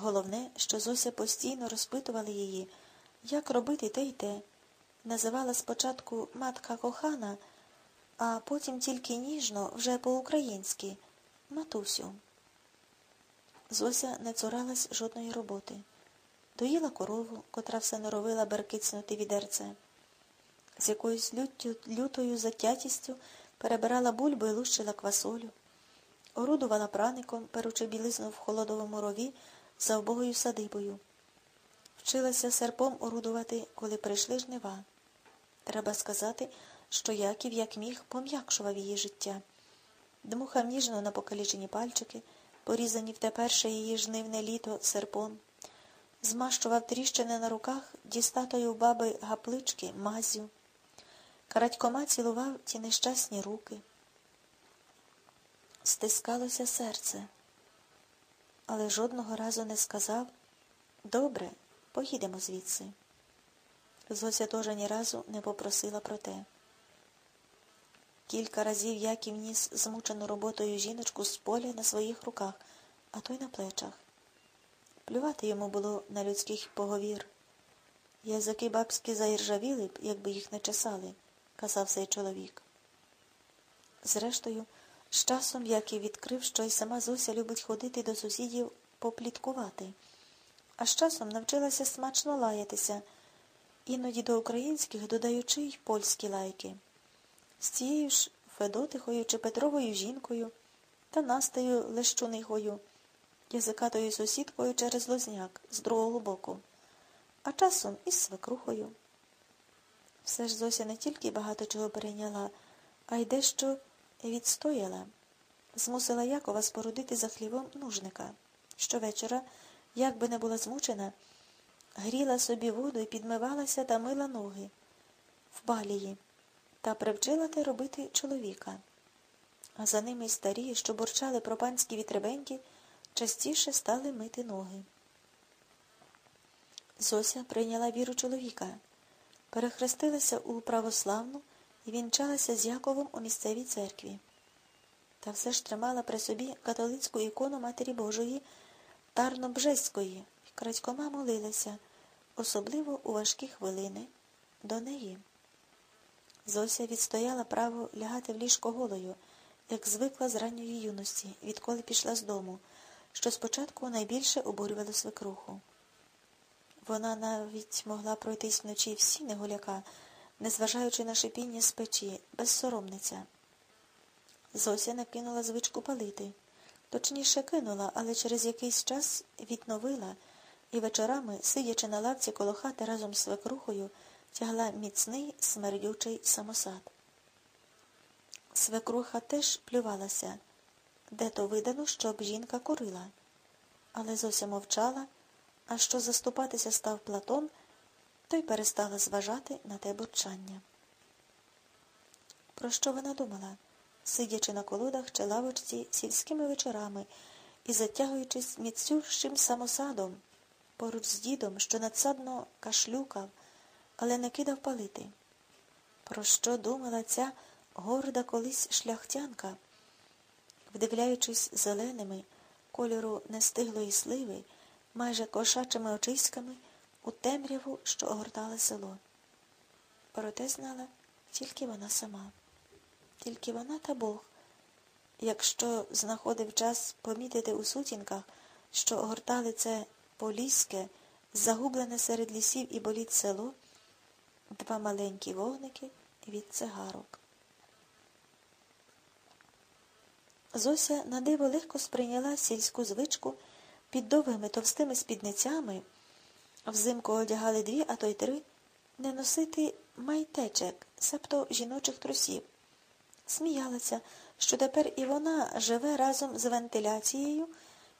Головне, що Зося постійно розпитувала її, як робити те й те. Називала спочатку матка кохана, а потім тільки ніжно, вже по-українськи матусю. Зося не цуралась жодної роботи. Доїла корову, котра все норовила беркицнути відерце. З якоюсь люттю, лютою затятістю перебирала бульбу і лущила квасолю, орудувала праником, перучи білизну в холодовому рові за обогою садибою. Вчилася серпом орудувати, коли прийшли жнива. Треба сказати, що Яків, як міг, пом'якшував її життя. Дмухав ніжно на покалічені пальчики, порізані в те перше її жнивне літо серпом, змащував тріщини на руках дістатою баби гаплички, мазю. Карадькома цілував ті нещасні руки. Стискалося серце, але жодного разу не сказав Добре, поїдемо звідси. Зося теж ні разу не попросила про те. Кілька разів Яків ніс змучену роботою жіночку з поля на своїх руках, а то й на плечах. Плювати йому було на людських поговір. Язики бабські заіржавіли б, якби їх не чесали, казав цей чоловік. Зрештою, з часом Яків відкрив, що й сама Зося любить ходити до сусідів попліткувати, а з часом навчилася смачно лаятися, іноді до українських додаючи й польські лайки з цією ж Федотихою чи Петровою жінкою та Настею Лещунихою, язикатою сусідкою через Лозняк з другого боку, а часом із свекрухою. Все ж Зося не тільки багато чого перейняла, а й дещо відстояла, змусила Якова спорудити за хлівом нужника. Щовечора, як би не була змучена, гріла собі воду і підмивалася та мила ноги в балії та привчила те робити чоловіка. А за ними й старі, що бурчали про панські вітребеньки, частіше стали мити ноги. Зося прийняла віру чоловіка, перехрестилася у православну і вінчалася з Яковом у місцевій церкві. Та все ж тримала при собі католицьку ікону Матері Божої Тарнобжеської крадькома молилася, особливо у важкі хвилини, до неї. Зося відстояла право лягати в ліжко голою, як звикла з ранньої юності, відколи пішла з дому, що спочатку найбільше обурювало свекруху. Вона навіть могла пройтись вночі всі негуляка, незважаючи на шипіння з печі, безсоромниця. Зося не кинула звичку палити. Точніше кинула, але через якийсь час відновила і вечорами, сидячи на лавці коло хати разом з свекрухою, тягла міцний смердючий самосад. Свекруха теж плювалася, де то видано, щоб жінка курила. Але Зося мовчала, а що заступатися став Платон, то й перестала зважати на те бурчання. Про що вона думала, сидячи на колодах чи лавочці сільськими вечорами і затягуючись міцющим самосадом поруч з дідом, що надсадно кашлюкав, але не кидав палити. Про що думала ця горда колись шляхтянка, вдивляючись зеленими кольору нестиглої сливи, майже кошачими очиськами у темряву, що огортала село. Проте знала тільки вона сама, тільки вона та Бог, якщо знаходив час помітити у сутінках, що огортали це поліське, загублене серед лісів і боліт село два маленькі вогники від цигарок. Зося на диво легко сприйняла сільську звичку під довгими товстими спідницями, взимку одягали дві, а то й три, не носити майтечек, себто жіночих трусів. Сміялася, що тепер і вона живе разом з вентиляцією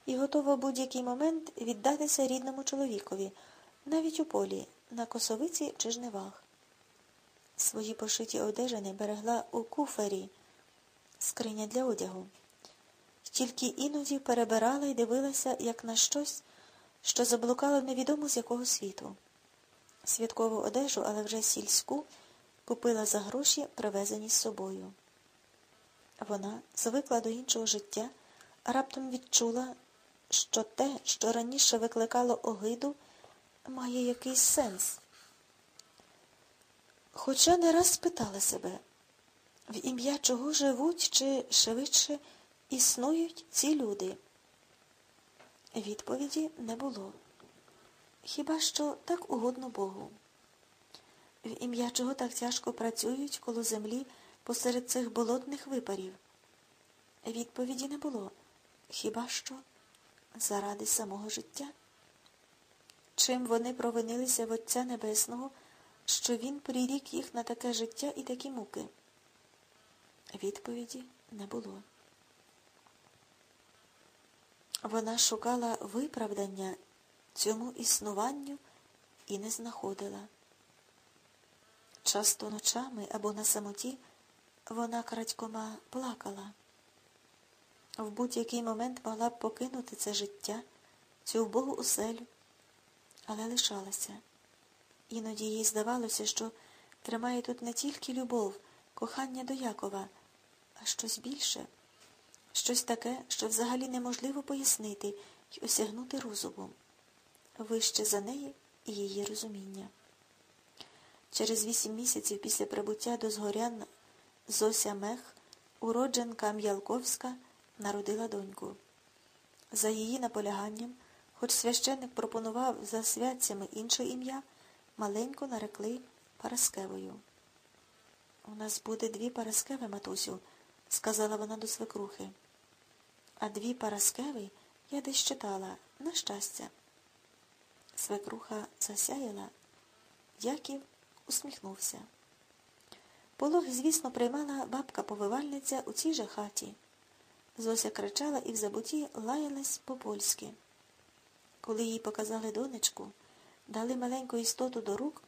і готова в будь-який момент віддатися рідному чоловікові, навіть у полі, на косовиці чи жнивах. Свої пошиті одежини берегла у куфері, скриня для одягу. Тільки іноді перебирала і дивилася, як на щось, що заблукало невідомо з якого світу. Святкову одежу, але вже сільську, купила за гроші, привезені з собою. Вона звикла до іншого життя, раптом відчула що те, що раніше викликало огиду, має якийсь сенс. Хоча не раз спитала себе, в ім'я чого живуть чи швидше існують ці люди. Відповіді не було. Хіба що так угодно Богу? В ім'я чого так тяжко працюють коло землі посеред цих болотних випарів? Відповіді не було. Хіба що заради самого життя? Чим вони провинилися в Отця Небесного, що Він прирік їх на таке життя і такі муки? Відповіді не було. Вона шукала виправдання цьому існуванню і не знаходила. Часто ночами або на самоті вона крадькома плакала. В будь-який момент могла б покинути це життя, цю вбогу оселю, але лишалася. Іноді їй здавалося, що тримає тут не тільки любов, кохання до Якова, а щось більше, щось таке, що взагалі неможливо пояснити й осягнути розумом, вище за неї і її розуміння. Через вісім місяців після прибуття до згорян Зося Мех, уродженка М'ялковська, народила доньку. За її наполяганням, хоч священник пропонував за святцями інше ім'я, маленьку нарекли Параскевою. У нас буде дві Параскеви, матусю, сказала вона до свекрухи. А дві Параскеви я десь читала, на щастя. Свекруха засяяла. Яків усміхнувся. Полог, звісно, приймала бабка-повивальниця у цій же хаті. Зося кричала і в забуті лаялась по-польськи. Коли їй показали донечку, дали маленьку істоту до рук,